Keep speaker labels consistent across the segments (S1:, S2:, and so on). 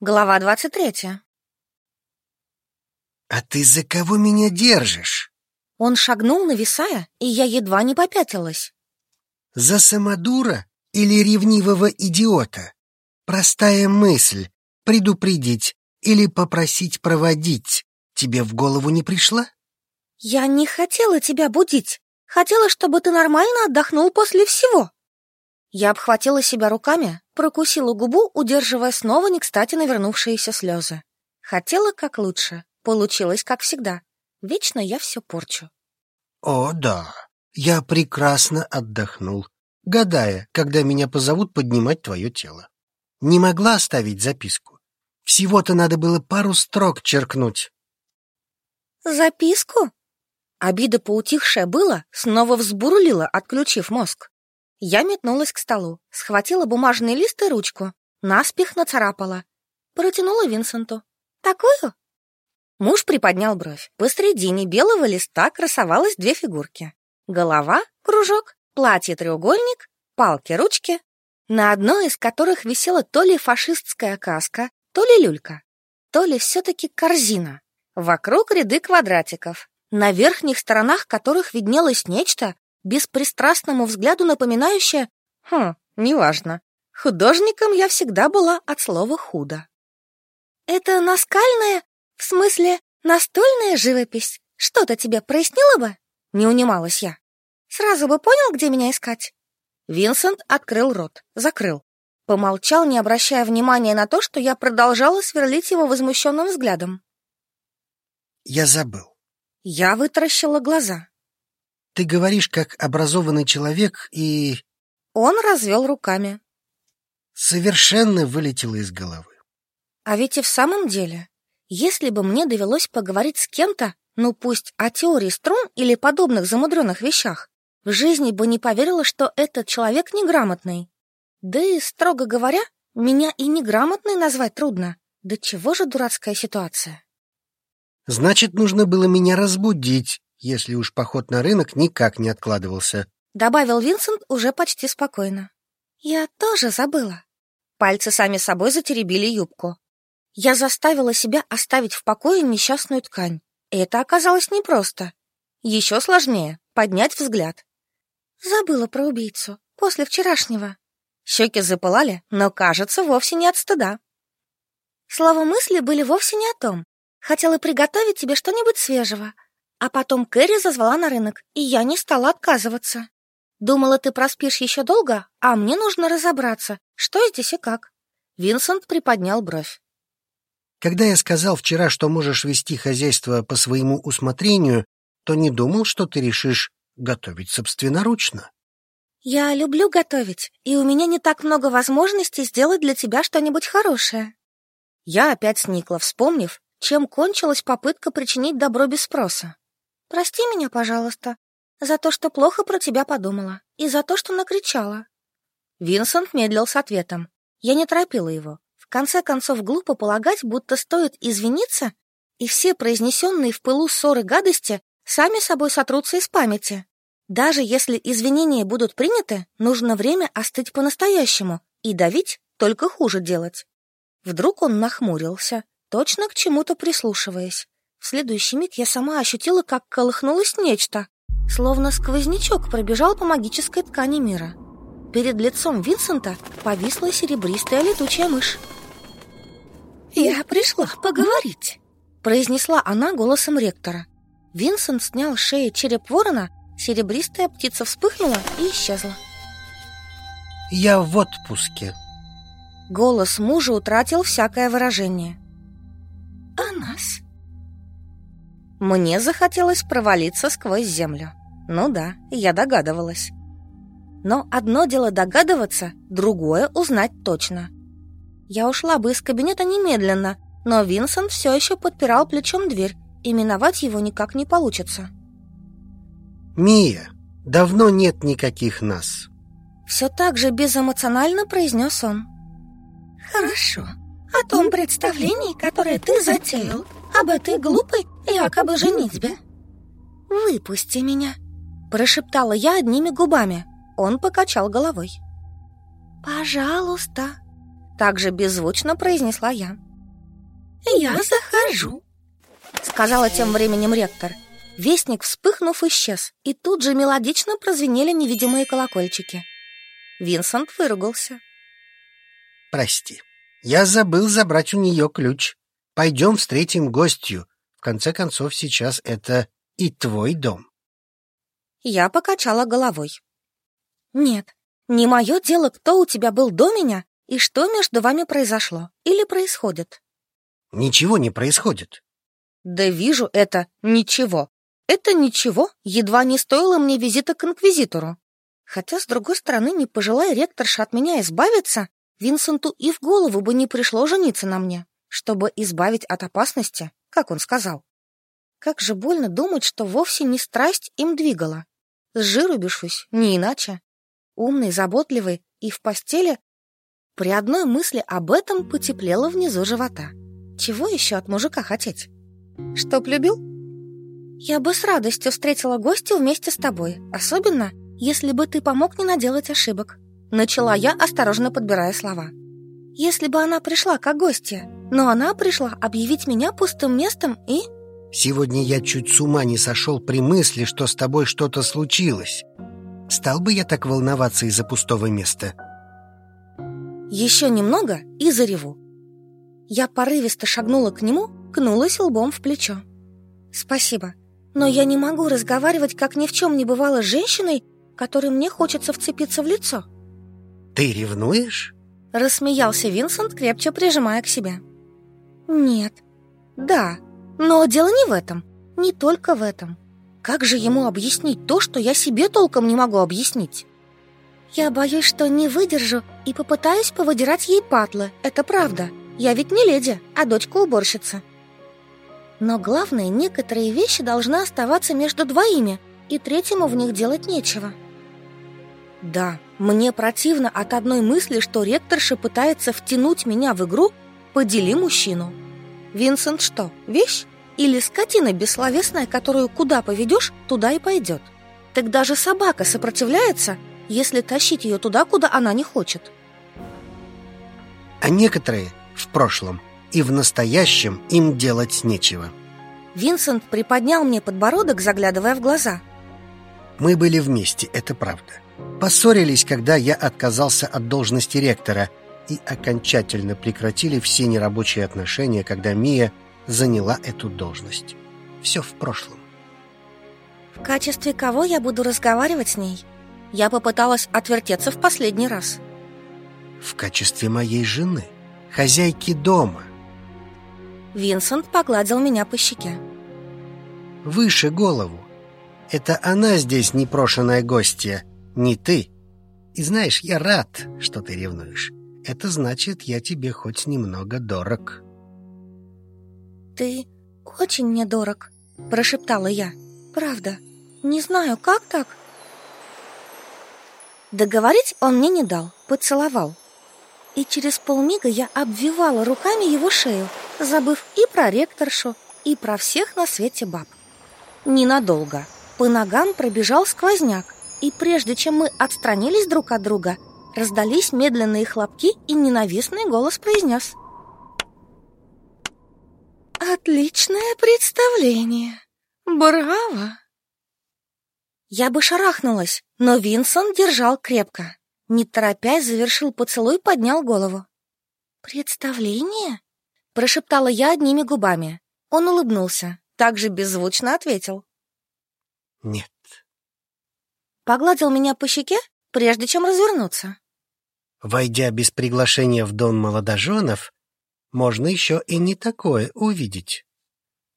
S1: Глава 23.
S2: «А ты за кого меня держишь?»
S1: Он шагнул, нависая, и я едва не попятилась.
S2: «За самодура или ревнивого идиота? Простая мысль — предупредить или попросить проводить. Тебе в голову не пришла?»
S1: «Я не хотела тебя будить. Хотела, чтобы ты нормально отдохнул после всего». Я обхватила себя руками, прокусила губу, удерживая снова не кстати навернувшиеся слезы. Хотела как лучше, получилось как всегда. Вечно я все порчу.
S2: «О, да, я прекрасно отдохнул, гадая, когда меня позовут поднимать твое тело. Не могла оставить записку. Всего-то надо было пару строк черкнуть».
S1: «Записку?» Обида, поутихшая была, снова взбурлила, отключив мозг. Я метнулась к столу, схватила бумажный лист и ручку, наспех нацарапала. Протянула Винсенту. «Такую?» Муж приподнял бровь. Посредине белого листа красовалось две фигурки. Голова — кружок, платье-треугольник, палки-ручки, на одной из которых висела то ли фашистская каска, то ли люлька, то ли все-таки корзина. Вокруг ряды квадратиков, на верхних сторонах которых виднелось нечто, беспристрастному взгляду напоминающее «Хм, неважно. Художником я всегда была от слова «худо». «Это наскальная, в смысле настольная живопись? Что-то тебе прояснило бы?» Не унималась я. «Сразу бы понял, где меня искать?» Винсент открыл рот, закрыл. Помолчал, не обращая внимания на то, что я продолжала сверлить его возмущенным взглядом.
S2: «Я забыл».
S1: Я вытаращила глаза.
S2: Ты говоришь как образованный человек и...
S1: Он развел руками.
S2: Совершенно вылетело из головы.
S1: А ведь и в самом деле, если бы мне довелось поговорить с кем-то, ну пусть о теории струн или подобных замудренных вещах, в жизни бы не поверила, что этот человек неграмотный. Да и, строго говоря, меня и неграмотной назвать трудно. Да чего же дурацкая ситуация?
S2: Значит, нужно было меня разбудить, если уж поход на рынок никак не откладывался.
S1: Добавил Винсент уже почти спокойно. Я тоже забыла. Пальцы сами собой затеребили юбку. Я заставила себя оставить в покое несчастную ткань. Это оказалось непросто. Еще сложнее — поднять взгляд. Забыла про убийцу. После вчерашнего. Щеки запылали, но, кажется, вовсе не от стыда. Слова мысли были вовсе не о том. Хотела приготовить тебе что-нибудь свежего, а потом Кэрри зазвала на рынок, и я не стала отказываться. Думала, ты проспишь еще долго, а мне нужно разобраться, что здесь и как. Винсент приподнял бровь.
S2: Когда я сказал вчера, что можешь вести хозяйство по своему усмотрению, то не думал, что ты решишь готовить собственноручно.
S1: Я люблю готовить, и у меня не так много возможностей сделать для тебя что-нибудь хорошее. Я опять сникла, вспомнив, чем кончилась попытка причинить добро без спроса. Прости меня, пожалуйста, за то, что плохо про тебя подумала, и за то, что накричала. Винсент медлил с ответом. Я не торопила его. В конце концов, глупо полагать, будто стоит извиниться, и все произнесенные в пылу ссоры гадости сами собой сотрутся из памяти. Даже если извинения будут приняты, нужно время остыть по-настоящему, и давить только хуже делать. Вдруг он нахмурился, точно к чему-то прислушиваясь. В следующий миг я сама ощутила, как колыхнулось нечто, словно сквознячок пробежал по магической ткани мира. Перед лицом Винсента повисла серебристая летучая мышь. «Я пришла поговорить», — произнесла она голосом ректора. Винсент снял с шеи череп ворона, серебристая птица вспыхнула и исчезла.
S2: «Я в отпуске».
S1: Голос мужа утратил всякое выражение. «А нас?» Мне захотелось провалиться сквозь землю. Ну да, я догадывалась. Но одно дело догадываться, другое узнать точно. Я ушла бы из кабинета немедленно, но Винсент все еще подпирал плечом дверь, и миновать его никак не получится.
S2: «Мия, давно нет никаких нас».
S1: Все так же безэмоционально произнес он. «Хорошо. О том представлении, которое ты затеял, об этой глупой якобы женитьбе. «Выпусти меня», — прошептала я одними губами. Он покачал головой. «Пожалуйста», — также беззвучно произнесла я. я захожу», — сказала тем временем ректор. Вестник, вспыхнув, исчез, и тут же мелодично прозвенели невидимые колокольчики. Винсент выругался.
S2: «Прости, я забыл забрать у нее ключ. Пойдем встретим гостью. В конце концов, сейчас это и твой дом».
S1: Я покачала головой. «Нет, не мое дело, кто у тебя был до меня и что между вами произошло или происходит».
S2: «Ничего не происходит».
S1: «Да вижу это ничего. Это ничего едва не стоило мне визита к инквизитору. Хотя, с другой стороны, не пожелая ректорша от меня избавиться, Винсенту и в голову бы не пришло жениться на мне, чтобы избавить от опасности, как он сказал. Как же больно думать, что вовсе не страсть им двигала. С жиру бешусь, не иначе. Умный, заботливый и в постели. При одной мысли об этом потеплело внизу живота. Чего еще от мужика хотеть? Чтоб любил? Я бы с радостью встретила гостя вместе с тобой, особенно, если бы ты помог не наделать ошибок. Начала я, осторожно подбирая слова. Если бы она пришла как гостья, но она пришла объявить меня пустым местом и...
S2: Сегодня я чуть с ума не сошел при мысли, что с тобой что-то случилось. Стал бы я так волноваться из-за пустого места?
S1: Еще немного и зареву. Я порывисто шагнула к нему, кнулась лбом в плечо. Спасибо. Но я не могу разговаривать, как ни в чем не бывало, с женщиной, которой мне хочется вцепиться в лицо.
S2: Ты ревнуешь?
S1: Рассмеялся Винсент, крепче прижимая к себе. Нет. Да, но дело не в этом. Не только в этом. Как же ему объяснить то, что я себе толком не могу объяснить? Я боюсь, что не выдержу и попытаюсь повыдирать ей патлы. Это правда. Я ведь не леди, а дочка уборщицы. Но главное, некоторые вещи должны оставаться между двоими, и третьему в них делать нечего. Да, мне противно от одной мысли, что ректорша пытается втянуть меня в игру «Подели мужчину». Винсент что, вещь? Или скотина бессловесная, которую куда поведешь, туда и пойдет? Так даже собака сопротивляется, если тащить ее туда, куда она не хочет.
S2: А некоторые в прошлом и в настоящем им делать нечего.
S1: Винсент приподнял мне подбородок, заглядывая в глаза.
S2: Мы были вместе, это правда. Поссорились, когда я отказался от должности ректора и окончательно прекратили все нерабочие отношения, когда Мия заняла эту должность. Все в прошлом.
S1: В качестве кого я буду разговаривать с ней? Я попыталась отвертеться в последний раз.
S2: В качестве моей жены, хозяйки дома –
S1: Винсент погладил меня по щеке.
S2: «Выше голову. Это она здесь непрошенная гостья, не ты. И знаешь, я рад, что ты ревнуешь. Это значит, я тебе хоть немного дорог».
S1: «Ты очень мне дорог», — прошептала я. «Правда. Не знаю, как так?» Договорить он мне не дал, поцеловал. И через полмига я обвивала руками его шею, забыв и про ректоршу, и про всех на свете баб. Ненадолго. По ногам пробежал сквозняк, и прежде чем мы отстранились друг от друга, раздались медленные хлопки, и ненавистный голос произнес. «Отличное представление! Браво!» Я бы шарахнулась, но Винсон держал крепко. Не торопясь, завершил поцелуй, поднял голову. «Представление?» Прошептала я одними губами. Он улыбнулся, также беззвучно ответил.
S2: Нет.
S1: Погладил меня по щеке, прежде чем развернуться.
S2: Войдя без приглашения в дом молодоженов, можно еще и не такое увидеть.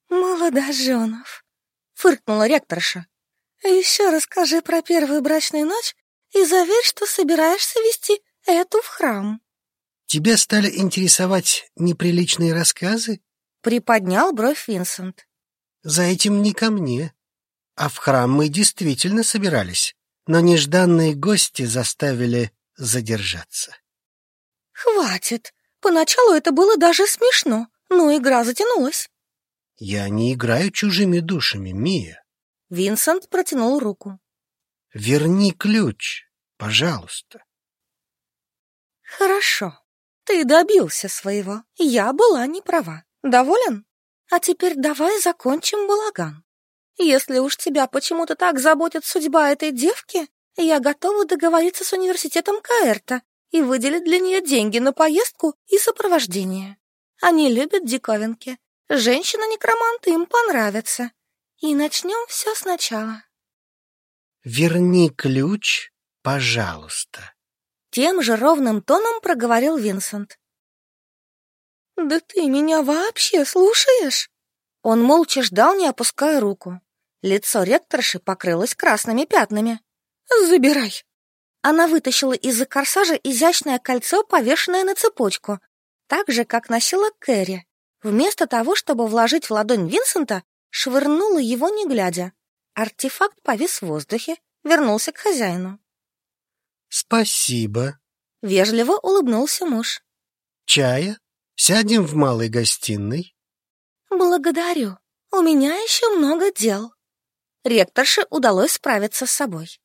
S1: Молодоженов, фыркнула ректорша. Еще расскажи про первую брачную ночь и заверь, что собираешься вести эту в храм.
S2: Тебя стали интересовать неприличные рассказы?
S1: Приподнял бровь Винсент.
S2: За этим не ко мне. А в храм мы действительно собирались, но нежданные гости заставили задержаться.
S1: Хватит. Поначалу это было даже смешно, но игра затянулась.
S2: Я не играю чужими душами, Мия.
S1: Винсент протянул руку.
S2: Верни ключ, пожалуйста.
S1: Хорошо. Ты добился своего. Я была не права. Доволен? А теперь давай закончим балаган. Если уж тебя почему-то так заботит судьба этой девки, я готова договориться с университетом Каэрта и выделить для нее деньги на поездку и сопровождение. Они любят диковинки. Женщина-некроманты им понравится. И начнем все сначала.
S2: Верни ключ, пожалуйста.
S1: Тем же ровным тоном проговорил Винсент. «Да ты меня вообще слушаешь?» Он молча ждал, не опуская руку. Лицо ректорши покрылось красными пятнами. «Забирай!» Она вытащила из-за корсажа изящное кольцо, повешенное на цепочку, так же, как носила Кэрри. Вместо того, чтобы вложить в ладонь Винсента, швырнула его не глядя. Артефакт повис в воздухе, вернулся к хозяину.
S2: «Спасибо», —
S1: вежливо улыбнулся муж.
S2: «Чая? Сядем в малой гостиной?»
S1: «Благодарю. У меня еще много дел». Ректорше удалось справиться с собой.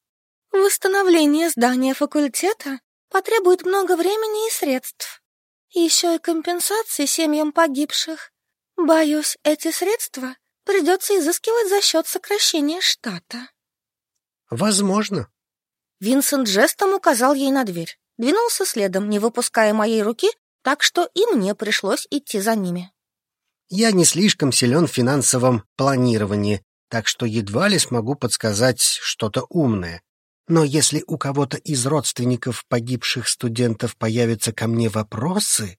S1: Восстановление здания факультета потребует много времени и средств. Еще и компенсации семьям погибших. Боюсь, эти средства придется изыскивать за счет сокращения штата.
S2: Возможно.
S1: Винсент жестом указал ей на дверь. Двинулся следом, не выпуская моей руки, так что и мне пришлось идти за ними.
S2: Я не слишком силен в финансовом планировании, так что едва ли смогу подсказать что-то умное. Но если у кого-то из родственников погибших студентов появятся ко мне вопросы,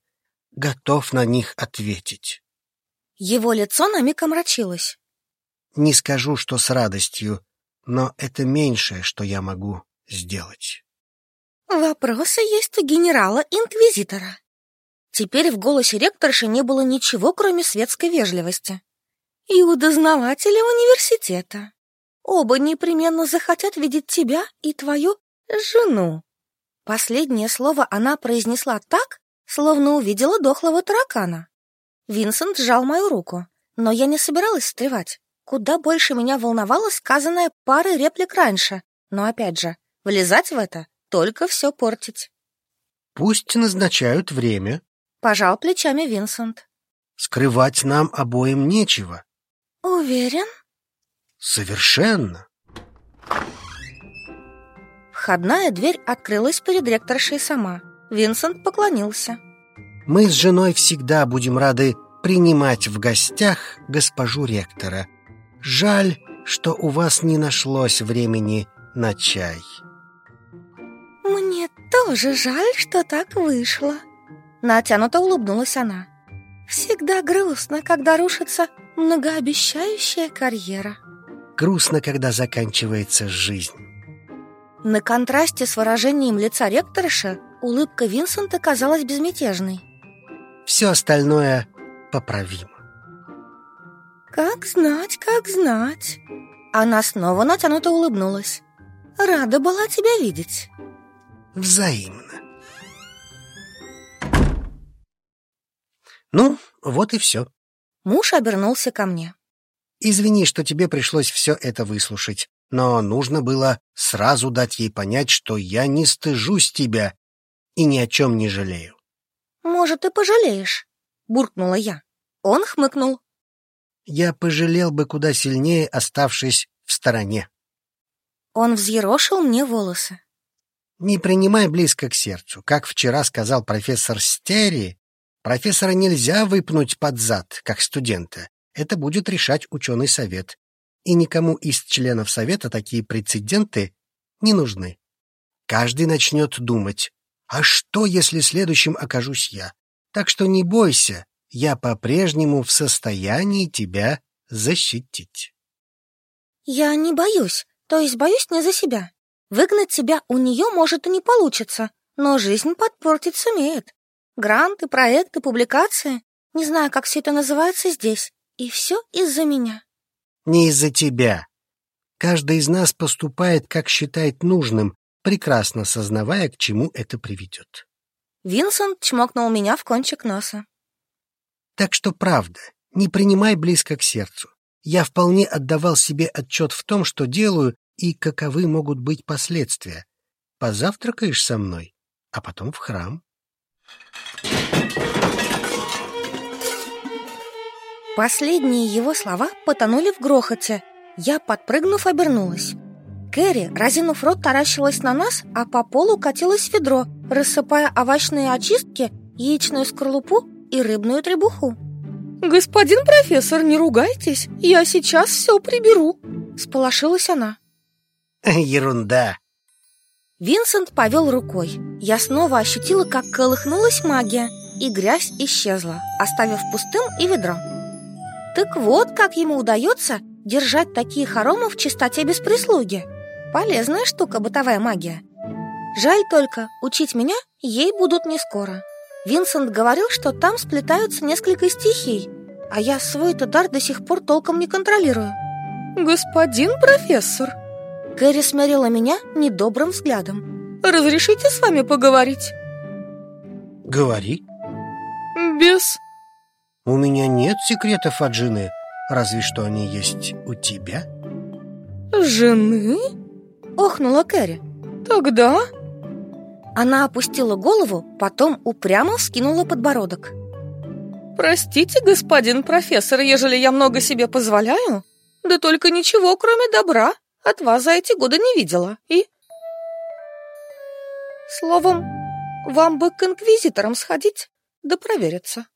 S2: готов на них ответить.
S1: Его лицо на миг омрачилось.
S2: Не скажу, что с радостью, но это меньшее, что я могу сделать.
S1: Вопросы есть у генерала-инквизитора. Теперь в голосе ректорши не было ничего, кроме светской вежливости. И у дознавателя университета. Оба непременно захотят видеть тебя и твою жену. Последнее слово она произнесла так, словно увидела дохлого таракана. Винсент сжал мою руку, но я не собиралась встревать. Куда больше меня волновало сказанное парой реплик раньше, но опять же, влезать в это — только все портить.
S2: «Пусть назначают время», —
S1: пожал плечами Винсент.
S2: «Скрывать нам обоим нечего».
S1: «Уверен?»
S2: Совершенно.
S1: Входная дверь открылась перед ректоршей сама. Винсент поклонился.
S2: Мы с женой всегда будем рады принимать в гостях госпожу ректора. Жаль, что у вас не нашлось времени на чай.
S1: Мне тоже жаль, что так вышло. Натянуто улыбнулась она. Всегда грустно, когда рушится многообещающая карьера
S2: грустно, когда заканчивается жизнь.
S1: На контрасте с выражением лица ректорша улыбка Винсента казалась безмятежной.
S2: Все остальное поправимо.
S1: Как знать, как знать. Она снова натянуто улыбнулась. Рада была тебя видеть.
S2: Взаимно. Ну, вот и все.
S1: Муж обернулся ко мне.
S2: Извини, что тебе пришлось все это выслушать, но нужно было сразу дать ей понять, что я не стыжусь тебя и ни о чем не жалею.
S1: «Может, и пожалеешь?» — буркнула я. Он хмыкнул.
S2: «Я пожалел бы куда сильнее, оставшись в стороне».
S1: Он взъерошил мне волосы.
S2: «Не принимай близко к сердцу. Как вчера сказал профессор Стери, профессора нельзя выпнуть под зад, как студента. Это будет решать ученый совет. И никому из членов совета такие прецеденты не нужны. Каждый начнет думать, а что, если следующим окажусь я? Так что не бойся, я по-прежнему в состоянии тебя защитить.
S1: Я не боюсь, то есть боюсь не за себя. Выгнать себя у нее может и не получится, но жизнь подпортить сумеет. Гранты, проекты, публикации. Не знаю, как все это называется здесь. И все из-за меня.
S2: Не из-за тебя. Каждый из нас поступает, как считает нужным, прекрасно сознавая, к чему это приведет.
S1: Винсент чмокнул меня в кончик носа.
S2: Так что правда, не принимай близко к сердцу. Я вполне отдавал себе отчет в том, что делаю и каковы могут быть последствия. Позавтракаешь со мной, а потом в храм.
S1: Последние его слова потонули в грохоте. Я, подпрыгнув, обернулась. Кэрри, разинув рот, таращилась на нас, а по полу катилось ведро, рассыпая овощные очистки, яичную скорлупу и рыбную требуху. «Господин профессор, не ругайтесь, я сейчас все приберу», — сполошилась она.
S2: Ерунда.
S1: Винсент повел рукой. Я снова ощутила, как колыхнулась магия, и грязь исчезла, оставив пустым и ведро. Так вот, как ему удается держать такие хоромы в чистоте без прислуги. Полезная штука бытовая магия. Жаль только, учить меня ей будут не скоро. Винсент говорил, что там сплетаются несколько стихий, а я свой-то дар до сих пор толком не контролирую. «Господин профессор!» Кэрри смерила меня недобрым взглядом. «Разрешите с вами поговорить?»
S2: Говори.
S1: «Без...»
S2: У меня нет секретов от жены, разве что они есть у тебя.
S1: «Жены?» — охнула Кэрри. «Тогда...» Она опустила голову, потом упрямо вскинула подбородок. «Простите, господин профессор, ежели я много себе позволяю, да только ничего, кроме добра, от вас за эти годы не видела. И... Словом, вам бы к инквизиторам сходить, да провериться».